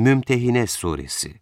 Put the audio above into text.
Mümtehine Suresi.